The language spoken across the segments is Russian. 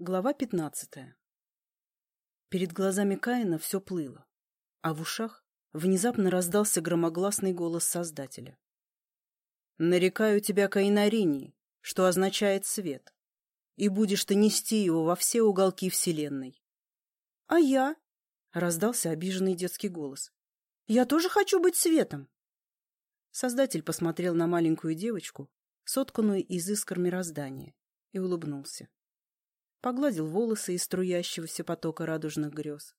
Глава пятнадцатая. Перед глазами Каина все плыло, а в ушах внезапно раздался громогласный голос Создателя. «Нарекаю тебя Каинарини, что означает свет, и будешь ты нести его во все уголки Вселенной». «А я?» — раздался обиженный детский голос. «Я тоже хочу быть светом». Создатель посмотрел на маленькую девочку, сотканную из искр мироздания, и улыбнулся погладил волосы из струящегося потока радужных грез,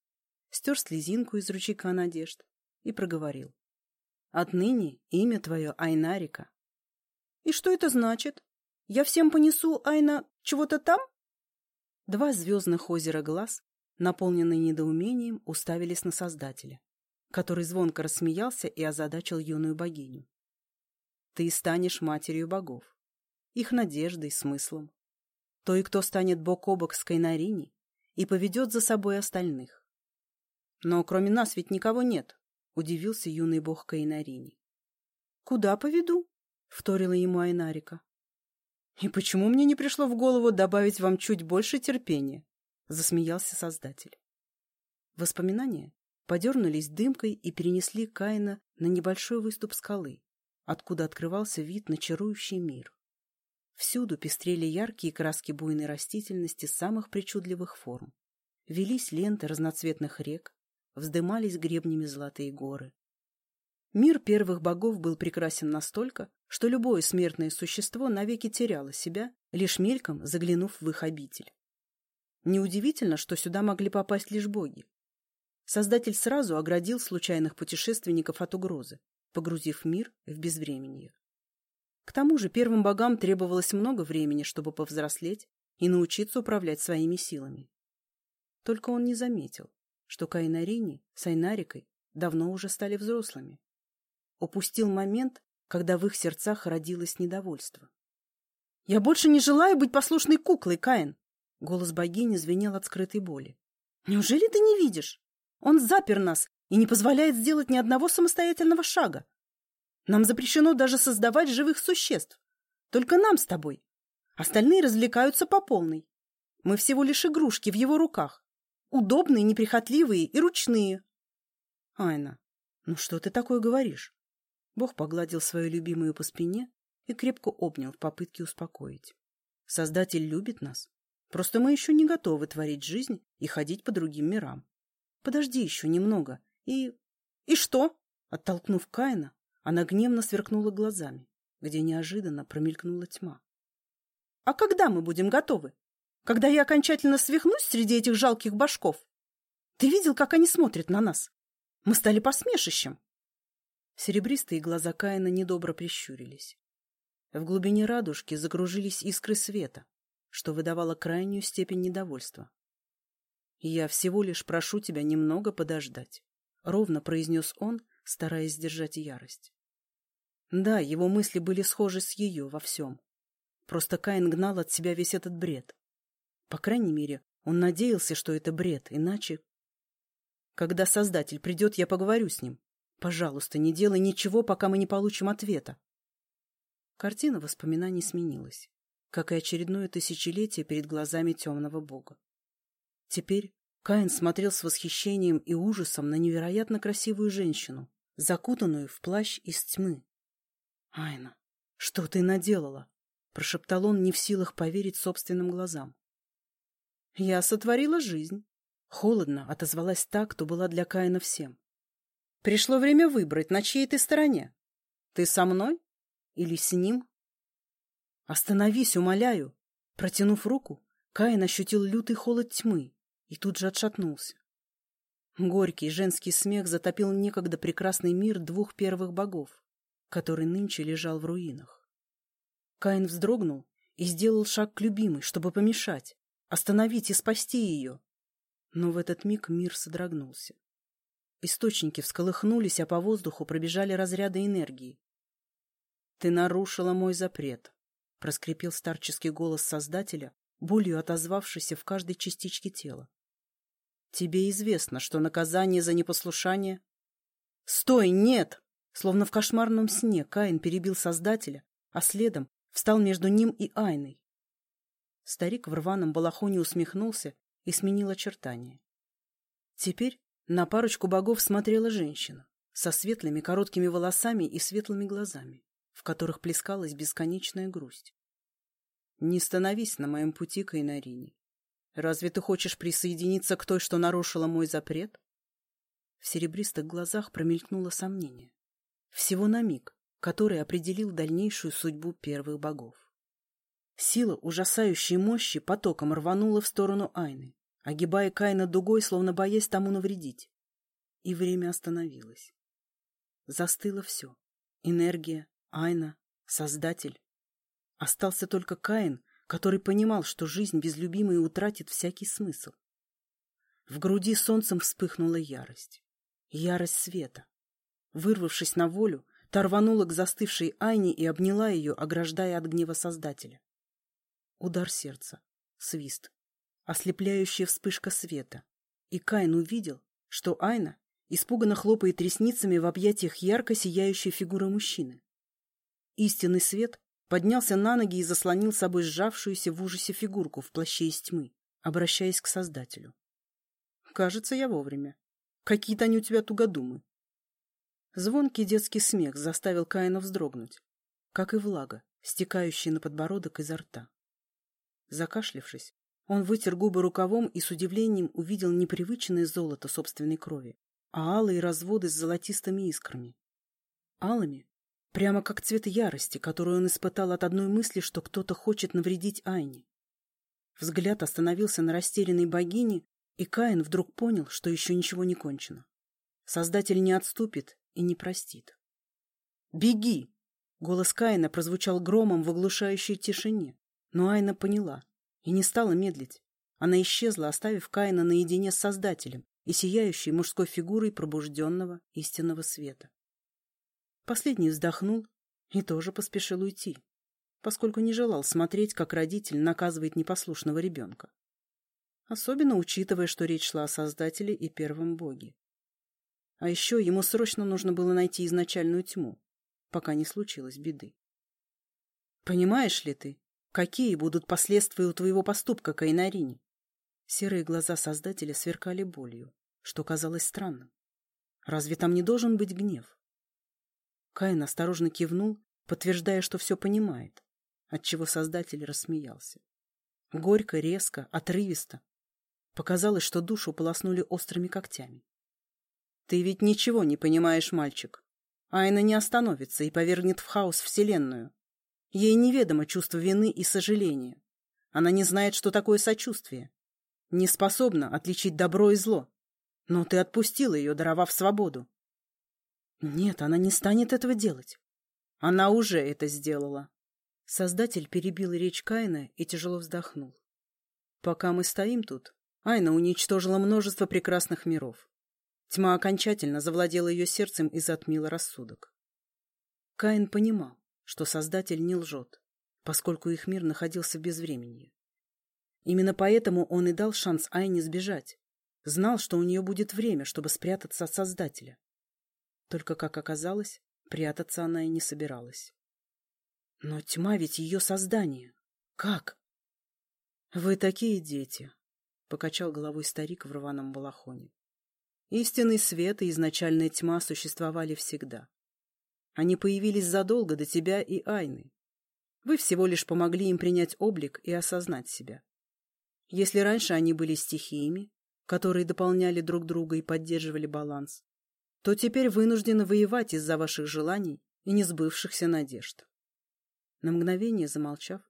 стер слезинку из ручейка надежд и проговорил. «Отныне имя твое Айнарика». «И что это значит? Я всем понесу, Айна, чего-то там?» Два звездных озера глаз, наполненные недоумением, уставились на Создателя, который звонко рассмеялся и озадачил юную богиню. «Ты станешь матерью богов, их надеждой, смыслом, той, кто станет бок о бок с Кайнарини и поведет за собой остальных. Но кроме нас ведь никого нет, — удивился юный бог Кайнарини. — Куда поведу? — вторила ему Айнарика. — И почему мне не пришло в голову добавить вам чуть больше терпения? — засмеялся Создатель. Воспоминания подернулись дымкой и перенесли Каина на небольшой выступ скалы, откуда открывался вид на чарующий мир. Всюду пестрели яркие краски буйной растительности самых причудливых форм. Велись ленты разноцветных рек, вздымались гребнями золотые горы. Мир первых богов был прекрасен настолько, что любое смертное существо навеки теряло себя, лишь мельком заглянув в их обитель. Неудивительно, что сюда могли попасть лишь боги. Создатель сразу оградил случайных путешественников от угрозы, погрузив мир в безвременье. К тому же первым богам требовалось много времени, чтобы повзрослеть и научиться управлять своими силами. Только он не заметил, что Каинарини с Айнарикой давно уже стали взрослыми. Упустил момент, когда в их сердцах родилось недовольство. — Я больше не желаю быть послушной куклой, Каин! — голос богини звенел от скрытой боли. — Неужели ты не видишь? Он запер нас и не позволяет сделать ни одного самостоятельного шага. Нам запрещено даже создавать живых существ. Только нам с тобой. Остальные развлекаются по полной. Мы всего лишь игрушки в его руках. Удобные, неприхотливые и ручные. Айна, ну что ты такое говоришь? Бог погладил свою любимую по спине и крепко обнял в попытке успокоить. Создатель любит нас. Просто мы еще не готовы творить жизнь и ходить по другим мирам. Подожди еще немного и... И что? Оттолкнув Каина, она гневно сверкнула глазами, где неожиданно промелькнула тьма. — А когда мы будем готовы? Когда я окончательно свихнусь среди этих жалких башков? Ты видел, как они смотрят на нас? Мы стали посмешищем. Серебристые глаза Каина недобро прищурились. В глубине радужки закружились искры света, что выдавало крайнюю степень недовольства. «Я всего лишь прошу тебя немного подождать», — ровно произнес он, стараясь сдержать ярость. Да, его мысли были схожи с ее во всем. Просто Каин гнал от себя весь этот бред. По крайней мере, он надеялся, что это бред, иначе... Когда Создатель придет, я поговорю с ним. Пожалуйста, не делай ничего, пока мы не получим ответа. Картина воспоминаний сменилась, как и очередное тысячелетие перед глазами темного бога. Теперь Каин смотрел с восхищением и ужасом на невероятно красивую женщину, закутанную в плащ из тьмы. — Айна, что ты наделала? — прошептал он, не в силах поверить собственным глазам. — Я сотворила жизнь. Холодно отозвалась та, кто была для Каина всем. — Пришло время выбрать, на чьей ты стороне. Ты со мной или с ним? — Остановись, умоляю! Протянув руку, Каин ощутил лютый холод тьмы и тут же отшатнулся. Горький женский смех затопил некогда прекрасный мир двух первых богов, который нынче лежал в руинах. Каин вздрогнул и сделал шаг к любимой, чтобы помешать, остановить и спасти ее. Но в этот миг мир содрогнулся. Источники всколыхнулись, а по воздуху пробежали разряды энергии. — Ты нарушила мой запрет, — проскрипел старческий голос Создателя, болью отозвавшийся в каждой частичке тела. Тебе известно, что наказание за непослушание... Стой, нет! Словно в кошмарном сне Каин перебил Создателя, а следом встал между ним и Айной. Старик в рваном балахоне усмехнулся и сменил очертания. Теперь на парочку богов смотрела женщина со светлыми короткими волосами и светлыми глазами, в которых плескалась бесконечная грусть. «Не становись на моем пути, Кайнарини. Разве ты хочешь присоединиться к той, что нарушила мой запрет?» В серебристых глазах промелькнуло сомнение. Всего на миг, который определил дальнейшую судьбу первых богов. Сила ужасающей мощи потоком рванула в сторону Айны, огибая Каина дугой, словно боясь тому навредить. И время остановилось. Застыло все. Энергия, Айна, Создатель. Остался только Каин, который понимал, что жизнь без любимой утратит всякий смысл. В груди солнцем вспыхнула ярость. Ярость света. Вырвавшись на волю, та к застывшей Айне и обняла ее, ограждая от гнева Создателя. Удар сердца. Свист. Ослепляющая вспышка света. И Каин увидел, что Айна испуганно хлопает ресницами в объятиях ярко сияющей фигуры мужчины. Истинный свет поднялся на ноги и заслонил собой сжавшуюся в ужасе фигурку в плаще из тьмы, обращаясь к Создателю. «Кажется, я вовремя. Какие-то они у тебя тугодумы». Звонкий детский смех заставил Каина вздрогнуть, как и влага, стекающая на подбородок изо рта. Закашлившись, он вытер губы рукавом и с удивлением увидел непривычное золото собственной крови, а алые разводы с золотистыми искрами. Алыми, прямо как цвет ярости, которую он испытал от одной мысли, что кто-то хочет навредить Айне. Взгляд остановился на растерянной богине, и Каин вдруг понял, что еще ничего не кончено. Создатель не отступит и не простит. «Беги!» — голос Каина прозвучал громом в оглушающей тишине, но Айна поняла и не стала медлить. Она исчезла, оставив Каина наедине с Создателем и сияющей мужской фигурой пробужденного истинного света. Последний вздохнул и тоже поспешил уйти, поскольку не желал смотреть, как родитель наказывает непослушного ребенка. Особенно учитывая, что речь шла о Создателе и Первом Боге. А еще ему срочно нужно было найти изначальную тьму, пока не случилось беды. Понимаешь ли ты, какие будут последствия у твоего поступка, Кайнарини? Серые глаза Создателя сверкали болью, что казалось странным. Разве там не должен быть гнев? Каин осторожно кивнул, подтверждая, что все понимает, отчего Создатель рассмеялся. Горько, резко, отрывисто. Показалось, что душу полоснули острыми когтями. Ты ведь ничего не понимаешь, мальчик. Айна не остановится и повергнет в хаос Вселенную. Ей неведомо чувство вины и сожаления. Она не знает, что такое сочувствие. Не способна отличить добро и зло. Но ты отпустила ее, даровав свободу. Нет, она не станет этого делать. Она уже это сделала. Создатель перебил речь Каина и тяжело вздохнул. Пока мы стоим тут, Айна уничтожила множество прекрасных миров. Тьма окончательно завладела ее сердцем и затмила рассудок. Каин понимал, что Создатель не лжет, поскольку их мир находился в безвременье. Именно поэтому он и дал шанс Айне сбежать. Знал, что у нее будет время, чтобы спрятаться от Создателя. Только, как оказалось, прятаться она и не собиралась. Но тьма ведь ее создание. Как? — Вы такие дети, — покачал головой старик в рваном балахоне. Истинный свет и изначальная тьма существовали всегда. Они появились задолго до тебя и Айны. Вы всего лишь помогли им принять облик и осознать себя. Если раньше они были стихиями, которые дополняли друг друга и поддерживали баланс, то теперь вынуждены воевать из-за ваших желаний и несбывшихся надежд. На мгновение замолчав,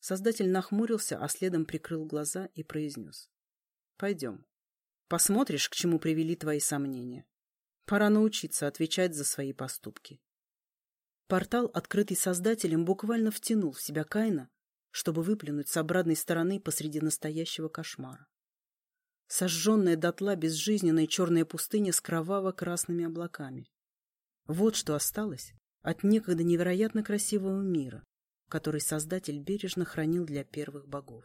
создатель нахмурился, а следом прикрыл глаза и произнес. — Пойдем. Посмотришь, к чему привели твои сомнения. Пора научиться отвечать за свои поступки. Портал, открытый Создателем, буквально втянул в себя Каина, чтобы выплюнуть с обратной стороны посреди настоящего кошмара. Сожженная дотла безжизненная черная пустыня с кроваво-красными облаками. Вот что осталось от некогда невероятно красивого мира, который Создатель бережно хранил для первых богов.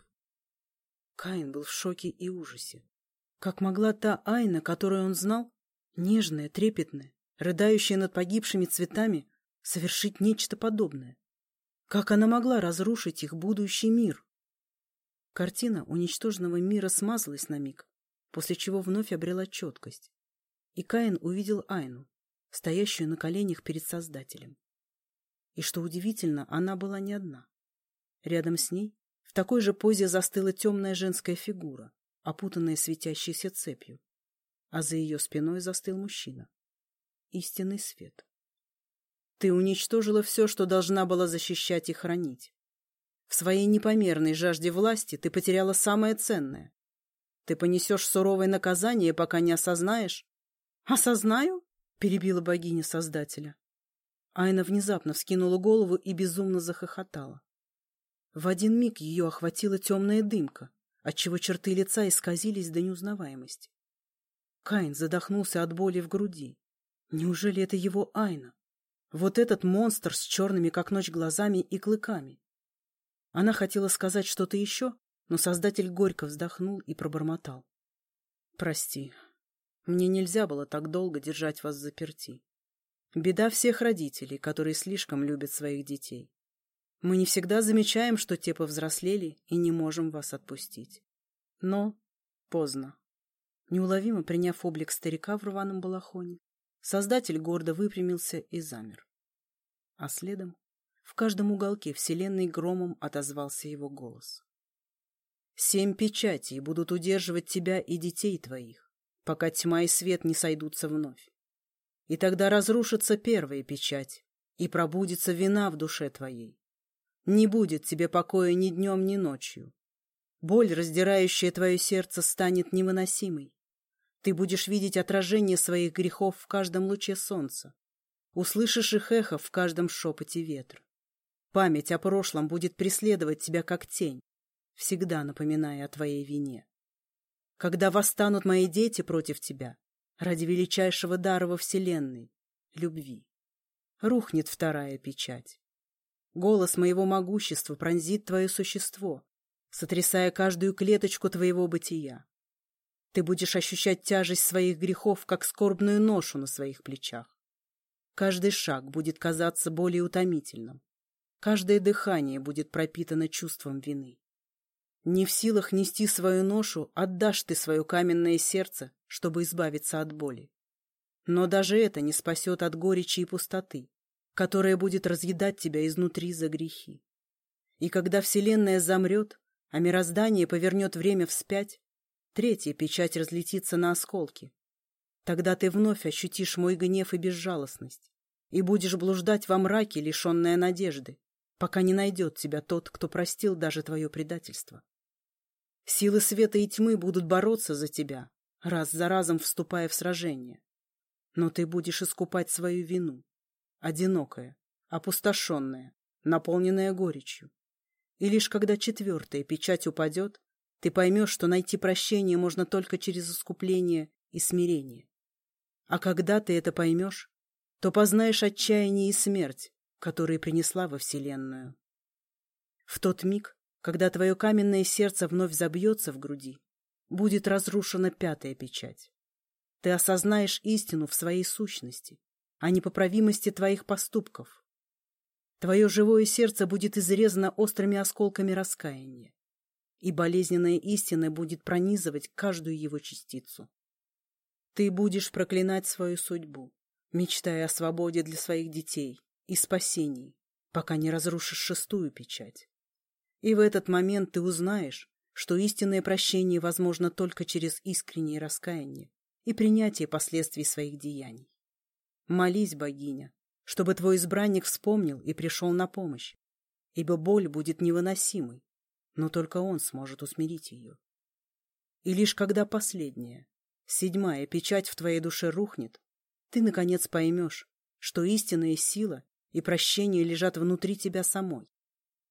Каин был в шоке и ужасе. Как могла та Айна, которую он знал, нежная, трепетная, рыдающая над погибшими цветами, совершить нечто подобное? Как она могла разрушить их будущий мир? Картина уничтоженного мира смазалась на миг, после чего вновь обрела четкость. И Каин увидел Айну, стоящую на коленях перед Создателем. И что удивительно, она была не одна. Рядом с ней в такой же позе застыла темная женская фигура, опутанная светящейся цепью, а за ее спиной застыл мужчина. Истинный свет. Ты уничтожила все, что должна была защищать и хранить. В своей непомерной жажде власти ты потеряла самое ценное. Ты понесешь суровое наказание, пока не осознаешь. «Осознаю?» — перебила богиня Создателя. Айна внезапно вскинула голову и безумно захохотала. В один миг ее охватила темная дымка, отчего черты лица исказились до неузнаваемости. Каин задохнулся от боли в груди. Неужели это его Айна? Вот этот монстр с черными, как ночь, глазами и клыками. Она хотела сказать что-то еще, но Создатель горько вздохнул и пробормотал. «Прости, мне нельзя было так долго держать вас заперти. Беда всех родителей, которые слишком любят своих детей. Мы не всегда замечаем, что те повзрослели и не можем вас отпустить. Но поздно. Неуловимо приняв облик старика в рваном балахоне, Создатель гордо выпрямился и замер. А следом в каждом уголке Вселенной громом отозвался его голос. «Семь печатей будут удерживать тебя и детей твоих, пока тьма и свет не сойдутся вновь. И тогда разрушится первая печать, и пробудится вина в душе твоей. Не будет тебе покоя ни днем, ни ночью. Боль, раздирающая твое сердце, станет невыносимой. Ты будешь видеть отражение своих грехов в каждом луче солнца. Услышишь их эхо в каждом шепоте ветра. Память о прошлом будет преследовать тебя как тень, всегда напоминая о твоей вине. Когда восстанут мои дети против тебя, ради величайшего дара во Вселенной — любви, рухнет вторая печать. Голос моего могущества пронзит твое существо, сотрясая каждую клеточку твоего бытия. Ты будешь ощущать тяжесть своих грехов, как скорбную ношу на своих плечах. Каждый шаг будет казаться более утомительным. Каждое дыхание будет пропитано чувством вины. Не в силах нести свою ношу, отдашь ты свое каменное сердце, чтобы избавиться от боли. Но даже это не спасет от горечи и пустоты, которая будет разъедать тебя изнутри за грехи. И когда Вселенная замрет, а мироздание повернет время вспять, Третья печать разлетится на осколки. Тогда ты вновь ощутишь мой гнев и безжалостность, и будешь блуждать во мраке, лишенная надежды, пока не найдет тебя тот, кто простил даже твое предательство. Силы света и тьмы будут бороться за тебя, раз за разом вступая в сражение. Но ты будешь искупать свою вину, одинокая, опустошенная, наполненная горечью. И лишь когда четвертая печать упадет, ты поймешь, что найти прощение можно только через искупление и смирение. А когда ты это поймешь, то познаешь отчаяние и смерть, которые принесла во Вселенную. В тот миг, когда твое каменное сердце вновь забьется в груди, будет разрушена пятая печать. Ты осознаешь истину в своей сущности, о непоправимости твоих поступков. Твое живое сердце будет изрезано острыми осколками раскаяния и болезненная истина будет пронизывать каждую его частицу. Ты будешь проклинать свою судьбу, мечтая о свободе для своих детей и спасении, пока не разрушишь шестую печать. И в этот момент ты узнаешь, что истинное прощение возможно только через искреннее раскаяние и принятие последствий своих деяний. Молись, богиня, чтобы твой избранник вспомнил и пришел на помощь, ибо боль будет невыносимой, но только он сможет усмирить ее. И лишь когда последняя, седьмая печать в твоей душе рухнет, ты, наконец, поймешь, что истинная сила и прощение лежат внутри тебя самой.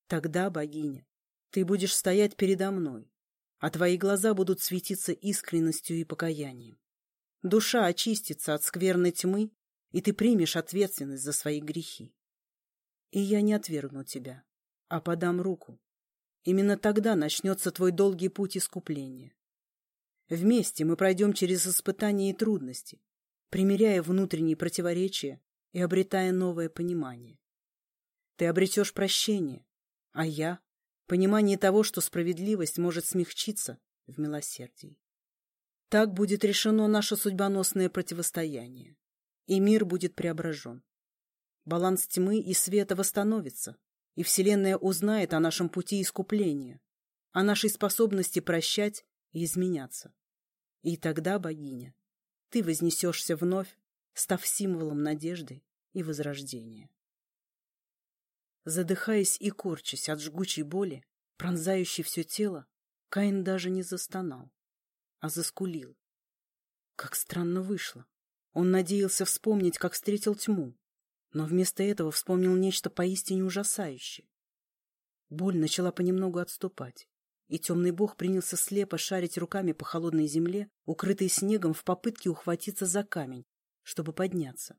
Тогда, богиня, ты будешь стоять передо мной, а твои глаза будут светиться искренностью и покаянием. Душа очистится от скверной тьмы, и ты примешь ответственность за свои грехи. И я не отвергну тебя, а подам руку, Именно тогда начнется твой долгий путь искупления. Вместе мы пройдем через испытания и трудности, примиряя внутренние противоречия и обретая новое понимание. Ты обретешь прощение, а я понимание того, что справедливость может смягчиться в милосердии. Так будет решено наше судьбоносное противостояние, и мир будет преображен. Баланс тьмы и света восстановится, и Вселенная узнает о нашем пути искупления, о нашей способности прощать и изменяться. И тогда, богиня, ты вознесешься вновь, став символом надежды и возрождения. Задыхаясь и корчась от жгучей боли, пронзающей все тело, Каин даже не застонал, а заскулил. Как странно вышло. Он надеялся вспомнить, как встретил тьму, но вместо этого вспомнил нечто поистине ужасающее. Боль начала понемногу отступать, и темный бог принялся слепо шарить руками по холодной земле, укрытой снегом в попытке ухватиться за камень, чтобы подняться.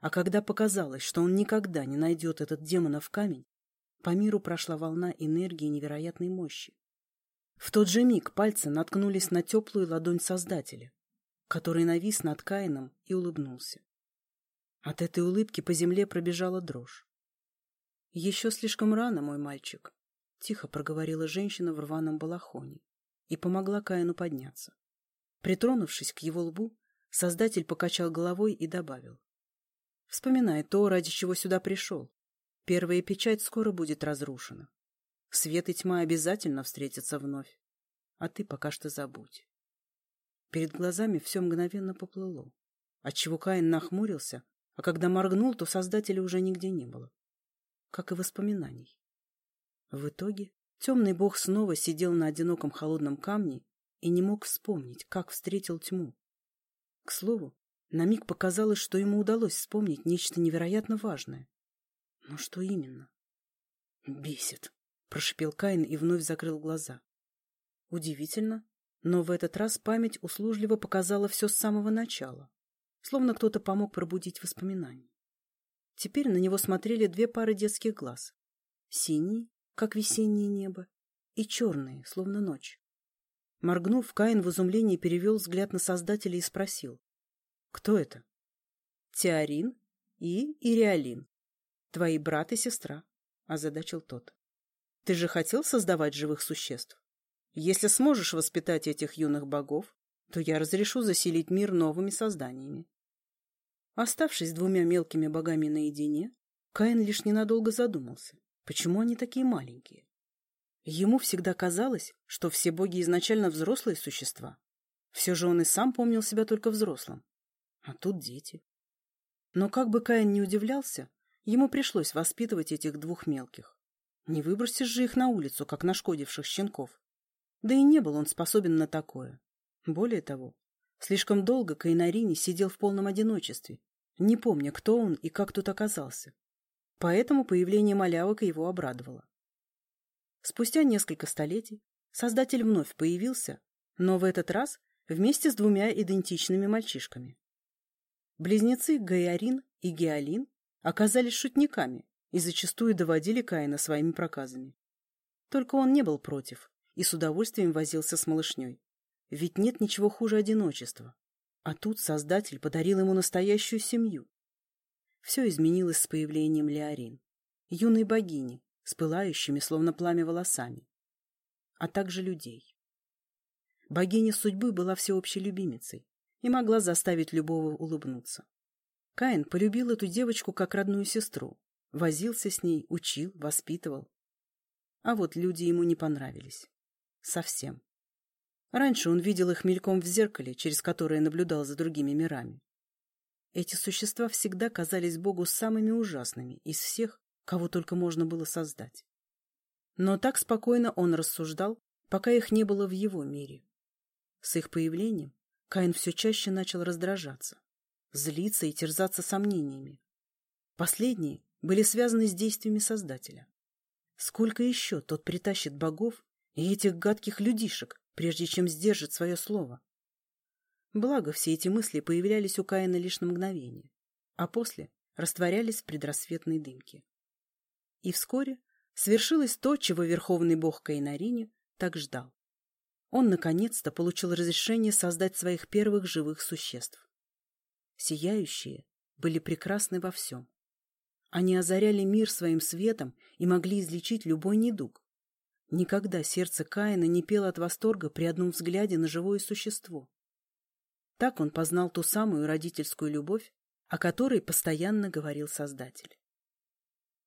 А когда показалось, что он никогда не найдет этот демонов камень, по миру прошла волна энергии невероятной мощи. В тот же миг пальцы наткнулись на теплую ладонь Создателя, который навис над Каином и улыбнулся. От этой улыбки по земле пробежала дрожь. «Еще слишком рано, мой мальчик», — тихо проговорила женщина в рваном балахоне и помогла Каину подняться. Притронувшись к его лбу, Создатель покачал головой и добавил. Вспоминай то, ради чего сюда пришел. Первая печать скоро будет разрушена. Свет и тьма обязательно встретятся вновь. А ты пока что забудь. Перед глазами все мгновенно поплыло, отчего Каин нахмурился, а когда моргнул, то Создателя уже нигде не было. Как и воспоминаний. В итоге темный бог снова сидел на одиноком холодном камне и не мог вспомнить, как встретил тьму. К слову, на миг показалось, что ему удалось вспомнить нечто невероятно важное. Но что именно? «Бесит», — прошипел Каин и вновь закрыл глаза. Удивительно, но в этот раз память услужливо показала все с самого начала, словно кто-то помог пробудить воспоминания. Теперь на него смотрели две пары детских глаз. Синие, как весеннее небо, и черные, словно ночь. Моргнув, Каин в изумлении перевел взгляд на Создателя и спросил. Кто это? Теорин и Иреалин. Твои брат и сестра, озадачил тот. Ты же хотел создавать живых существ? Если сможешь воспитать этих юных богов, то я разрешу заселить мир новыми созданиями. Оставшись двумя мелкими богами наедине, Каин лишь ненадолго задумался, почему они такие маленькие. Ему всегда казалось, что все боги изначально взрослые существа. Все же он и сам помнил себя только взрослым. А тут дети. Но как бы Каин не удивлялся, ему пришлось воспитывать этих двух мелких. Не выбросишь же их на улицу, как нашкодивших щенков. Да и не был он способен на такое. Более того, слишком долго Каинарини сидел в полном одиночестве, не помня, кто он и как тут оказался. Поэтому появление малявок его обрадовало. Спустя несколько столетий создатель вновь появился, но в этот раз вместе с двумя идентичными мальчишками. Близнецы Гаярин и Геолин оказались шутниками и зачастую доводили Каина своими проказами. Только он не был против и с удовольствием возился с малышней. Ведь нет ничего хуже одиночества. А тут Создатель подарил ему настоящую семью. Все изменилось с появлением Леорин, юной богини, с пылающими, словно пламя, волосами, а также людей. Богиня судьбы была всеобщей любимицей, и могла заставить любого улыбнуться. Каин полюбил эту девочку как родную сестру, возился с ней, учил, воспитывал. А вот люди ему не понравились. Совсем. Раньше он видел их мельком в зеркале, через которое наблюдал за другими мирами. Эти существа всегда казались Богу самыми ужасными из всех, кого только можно было создать. Но так спокойно он рассуждал, пока их не было в его мире. С их появлением Каин все чаще начал раздражаться, злиться и терзаться сомнениями. Последние были связаны с действиями Создателя. Сколько еще тот притащит богов и этих гадких людишек, прежде чем сдержит свое слово? Благо, все эти мысли появлялись у Каина лишь на мгновение, а после растворялись в предрассветной дымке. И вскоре свершилось то, чего верховный бог Каинарине так ждал он наконец-то получил разрешение создать своих первых живых существ. Сияющие были прекрасны во всем. Они озаряли мир своим светом и могли излечить любой недуг. Никогда сердце Каина не пело от восторга при одном взгляде на живое существо. Так он познал ту самую родительскую любовь, о которой постоянно говорил Создатель.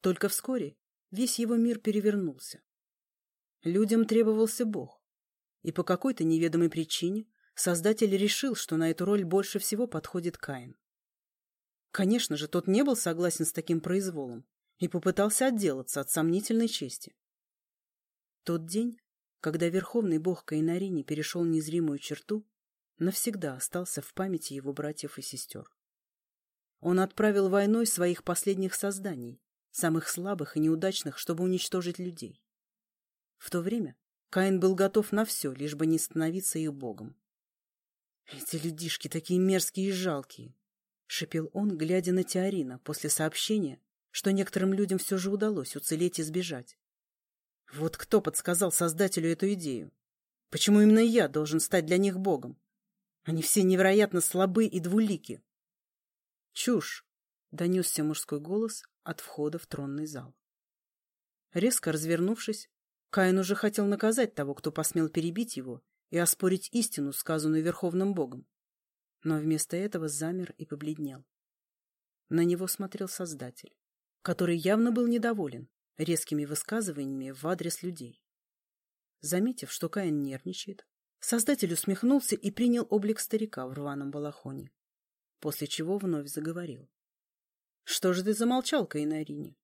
Только вскоре весь его мир перевернулся. Людям требовался Бог, и по какой-то неведомой причине Создатель решил, что на эту роль больше всего подходит Каин. Конечно же, тот не был согласен с таким произволом и попытался отделаться от сомнительной чести. Тот день, когда верховный бог Каинарини перешел незримую черту, навсегда остался в памяти его братьев и сестер. Он отправил войной своих последних созданий, самых слабых и неудачных, чтобы уничтожить людей. В то время Каин был готов на все, лишь бы не становиться их богом. «Эти людишки такие мерзкие и жалкие!» — шепел он, глядя на Теорина после сообщения, что некоторым людям все же удалось уцелеть и сбежать. «Вот кто подсказал создателю эту идею? Почему именно я должен стать для них богом? Они все невероятно слабы и двулики!» «Чушь!» — донесся мужской голос от входа в тронный зал. Резко развернувшись, Каин уже хотел наказать того, кто посмел перебить его и оспорить истину, сказанную Верховным Богом. Но вместо этого замер и побледнел. На него смотрел Создатель, который явно был недоволен резкими высказываниями в адрес людей. Заметив, что Каин нервничает, Создатель усмехнулся и принял облик старика в рваном балахоне, после чего вновь заговорил. — Что же ты замолчал, Каинарине?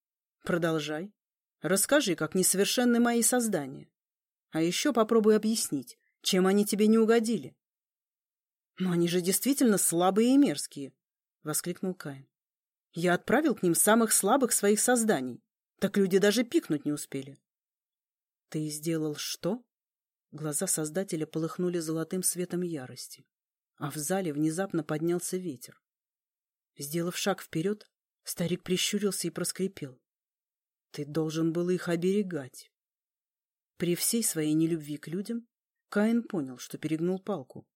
Продолжай. Расскажи, как несовершенны мои создания. А еще попробуй объяснить, чем они тебе не угодили? — Но они же действительно слабые и мерзкие, — воскликнул Каин. — Я отправил к ним самых слабых своих созданий, так люди даже пикнуть не успели. — Ты сделал что? Глаза Создателя полыхнули золотым светом ярости, а в зале внезапно поднялся ветер. Сделав шаг вперед, старик прищурился и проскрипел. — Ты должен был их оберегать. При всей своей нелюбви к людям Каин понял, что перегнул палку,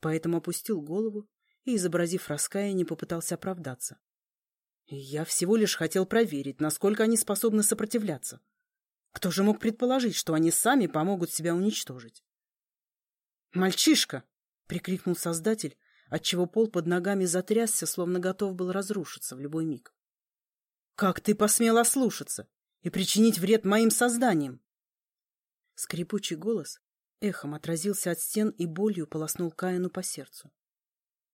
поэтому опустил голову и, изобразив раскаяние, попытался оправдаться. «Я всего лишь хотел проверить, насколько они способны сопротивляться. Кто же мог предположить, что они сами помогут себя уничтожить?» «Мальчишка!» — прикрикнул Создатель, отчего пол под ногами затрясся, словно готов был разрушиться в любой миг. «Как ты посмел ослушаться и причинить вред моим созданиям?» Скрипучий голос эхом отразился от стен и болью полоснул Каину по сердцу.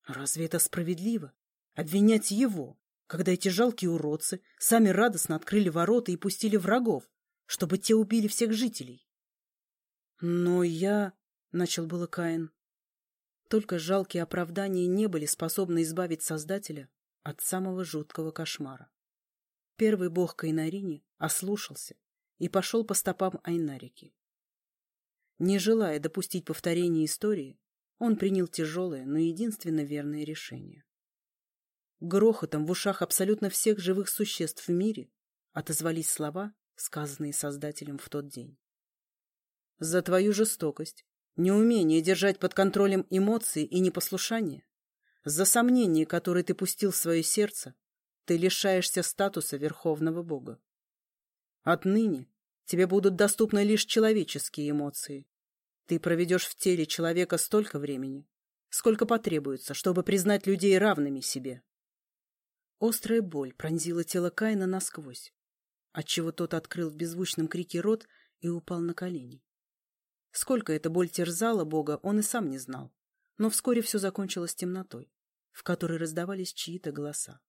Разве это справедливо? Обвинять его, когда эти жалкие уродцы сами радостно открыли ворота и пустили врагов, чтобы те убили всех жителей? Но я... — начал было Каин. Только жалкие оправдания не были способны избавить Создателя от самого жуткого кошмара. Первый бог Кайнарини ослушался и пошел по стопам Айнарики. Не желая допустить повторения истории, он принял тяжелое, но единственно верное решение. Грохотом в ушах абсолютно всех живых существ в мире отозвались слова, сказанные Создателем в тот день. «За твою жестокость, неумение держать под контролем эмоции и непослушание, за сомнения, которые ты пустил в свое сердце, ты лишаешься статуса Верховного Бога. Отныне Тебе будут доступны лишь человеческие эмоции. Ты проведешь в теле человека столько времени, сколько потребуется, чтобы признать людей равными себе. Острая боль пронзила тело Каина насквозь, отчего тот открыл в беззвучном крике рот и упал на колени. Сколько эта боль терзала Бога, он и сам не знал, но вскоре все закончилось темнотой, в которой раздавались чьи-то голоса.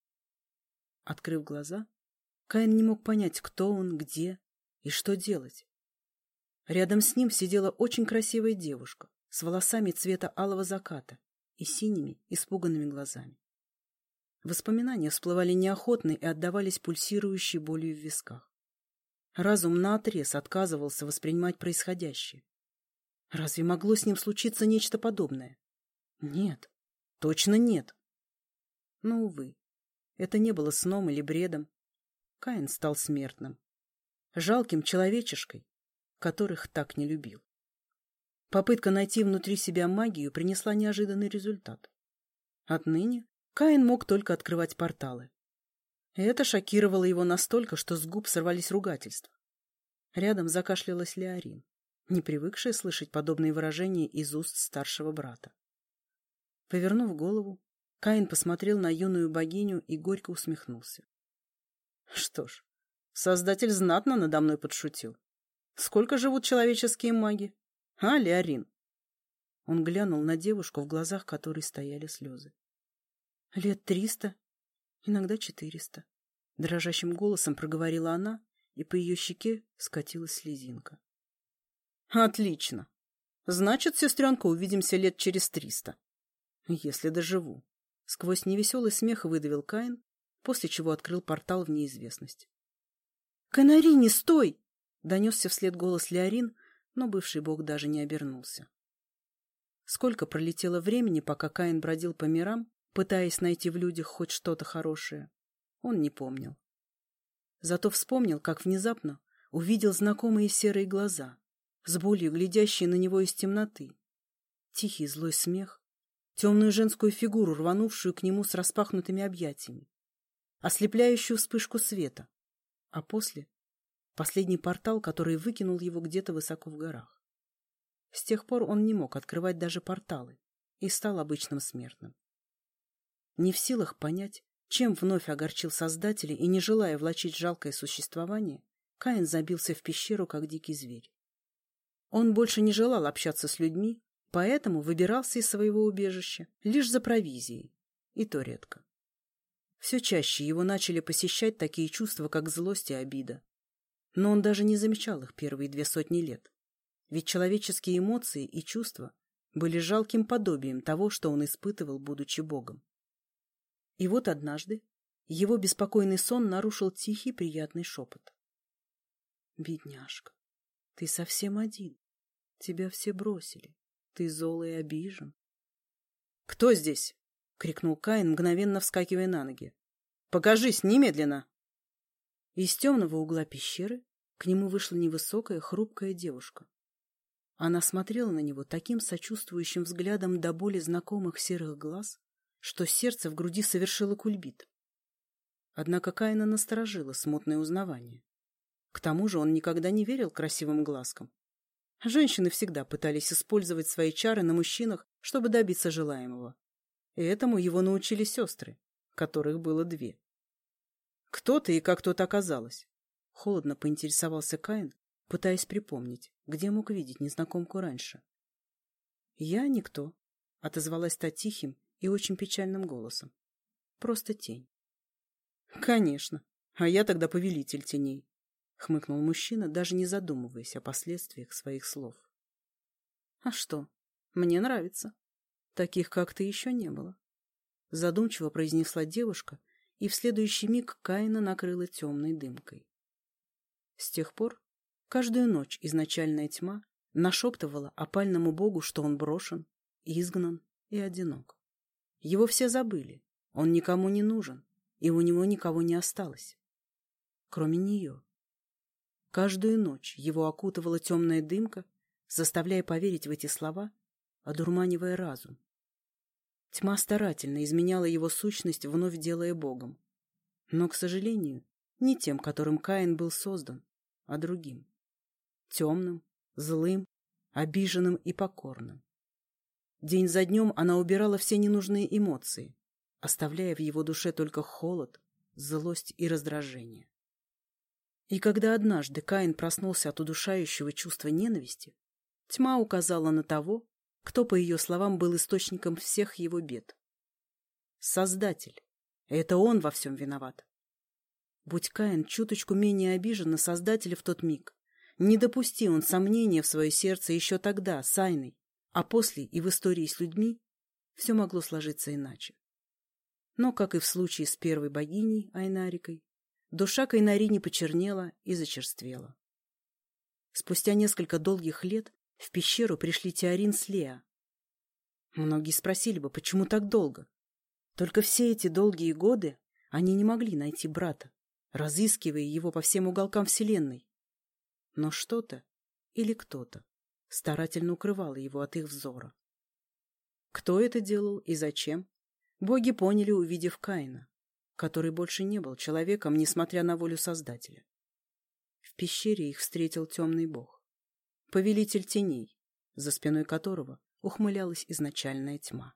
Открыв глаза, Каин не мог понять, кто он, где и что делать? Рядом с ним сидела очень красивая девушка с волосами цвета алого заката и синими, испуганными глазами. Воспоминания всплывали неохотно и отдавались пульсирующей болью в висках. Разум наотрез отказывался воспринимать происходящее. Разве могло с ним случиться нечто подобное? Нет, точно нет. Но, увы, это не было сном или бредом. Каин стал смертным, жалким человечешкой, которых так не любил. Попытка найти внутри себя магию принесла неожиданный результат. Отныне Каин мог только открывать порталы. Это шокировало его настолько, что с губ сорвались ругательства. Рядом закашлялась Леорин, не привыкшая слышать подобные выражения из уст старшего брата. Повернув голову, Каин посмотрел на юную богиню и горько усмехнулся. Что ж, создатель знатно надо мной подшутил. Сколько живут человеческие маги? А, Леорин? Он глянул на девушку, в глазах которой стояли слезы. Лет триста, иногда четыреста. Дрожащим голосом проговорила она, и по ее щеке скатилась слезинка. Отлично. Значит, сестренка, увидимся лет через триста. Если доживу. Сквозь невеселый смех выдавил Каин, после чего открыл портал в неизвестность. «Канари, стой!» — донесся вслед голос Леорин, но бывший бог даже не обернулся. Сколько пролетело времени, пока Каин бродил по мирам, пытаясь найти в людях хоть что-то хорошее, он не помнил. Зато вспомнил, как внезапно увидел знакомые серые глаза, с болью глядящие на него из темноты. Тихий злой смех, темную женскую фигуру, рванувшую к нему с распахнутыми объятиями, ослепляющую вспышку света, а после — последний портал, который выкинул его где-то высоко в горах. С тех пор он не мог открывать даже порталы и стал обычным смертным. Не в силах понять, чем вновь огорчил Создателя и не желая влачить жалкое существование, Каин забился в пещеру, как дикий зверь. Он больше не желал общаться с людьми, поэтому выбирался из своего убежища лишь за провизией, и то редко. Все чаще его начали посещать такие чувства, как злость и обида. Но он даже не замечал их первые две сотни лет. Ведь человеческие эмоции и чувства были жалким подобием того, что он испытывал, будучи Богом. И вот однажды его беспокойный сон нарушил тихий приятный шепот. «Бедняжка, ты совсем один. Тебя все бросили. Ты зол и обижен». «Кто здесь?» — крикнул Каин, мгновенно вскакивая на ноги. «Покажись немедленно!» Из темного угла пещеры к нему вышла невысокая, хрупкая девушка. Она смотрела на него таким сочувствующим взглядом до боли знакомых серых глаз, что сердце в груди совершило кульбит. Однако Каина насторожило смутное узнавание. К тому же он никогда не верил красивым глазкам. Женщины всегда пытались использовать свои чары на мужчинах, чтобы добиться желаемого. И этому его научили сестры, которых было две. «Кто ты и как тут оказалась?» Холодно поинтересовался Каин, пытаясь припомнить, где мог видеть незнакомку раньше. «Я никто», — отозвалась та тихим и очень печальным голосом. «Просто тень». «Конечно. А я тогда повелитель теней», — хмыкнул мужчина, даже не задумываясь о последствиях своих слов. «А что? Мне нравится. Таких, как ты, еще не было. Задумчиво произнесла девушка, и в следующий миг Каина накрыла темной дымкой. С тех пор каждую ночь изначальная тьма нашептывала опальному богу, что он брошен, изгнан и одинок. Его все забыли, он никому не нужен, и у него никого не осталось. Кроме нее. Каждую ночь его окутывала темная дымка, заставляя поверить в эти слова, одурманивая разум. Тьма старательно изменяла его сущность, вновь делая Богом. Но, к сожалению, не тем, которым Каин был создан, а другим. Темным, злым, обиженным и покорным. День за днем она убирала все ненужные эмоции, оставляя в его душе только холод, злость и раздражение. И когда однажды Каин проснулся от удушающего чувства ненависти, тьма указала на того, кто, по ее словам, был источником всех его бед. Создатель. Это он во всем виноват. Будь Каин чуточку менее обижен на Создателя в тот миг, не допусти он сомнения в свое сердце еще тогда, с Айной, а после и в истории с людьми, все могло сложиться иначе. Но, как и в случае с первой богиней Айнарикой, душа Кайнари не почернела и зачерствела. Спустя несколько долгих лет в пещеру пришли Теорин с Леа. Многие спросили бы, почему так долго? Только все эти долгие годы они не могли найти брата, разыскивая его по всем уголкам Вселенной. Но что-то или кто-то старательно укрывало его от их взора. Кто это делал и зачем? Боги поняли, увидев Каина, который больше не был человеком, несмотря на волю Создателя. В пещере их встретил темный бог. Повелитель теней, за спиной которого ухмылялась изначальная тьма.